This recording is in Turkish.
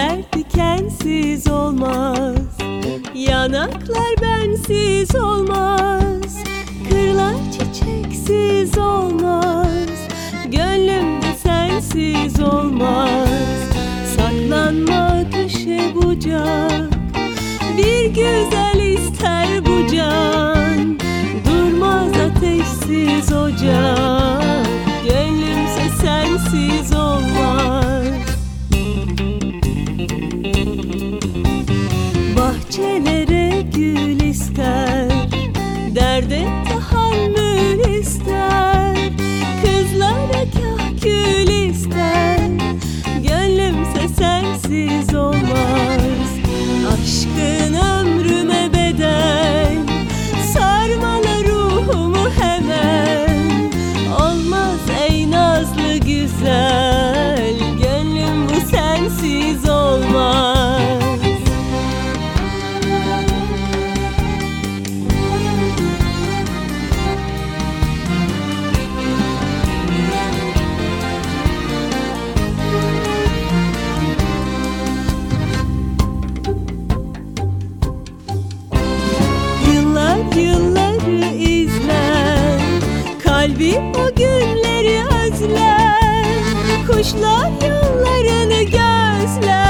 Güller dikensiz olmaz. Yanaklar bensiz olmaz. Kırlar çiçeksiz olmaz. Gönlümde sensiz olmaz. Saklanma köşe bucak. Bir güzel ister bu can. Durmaz ateşsiz Kalbim o günleri özler. Kuşlar yollarını gözler.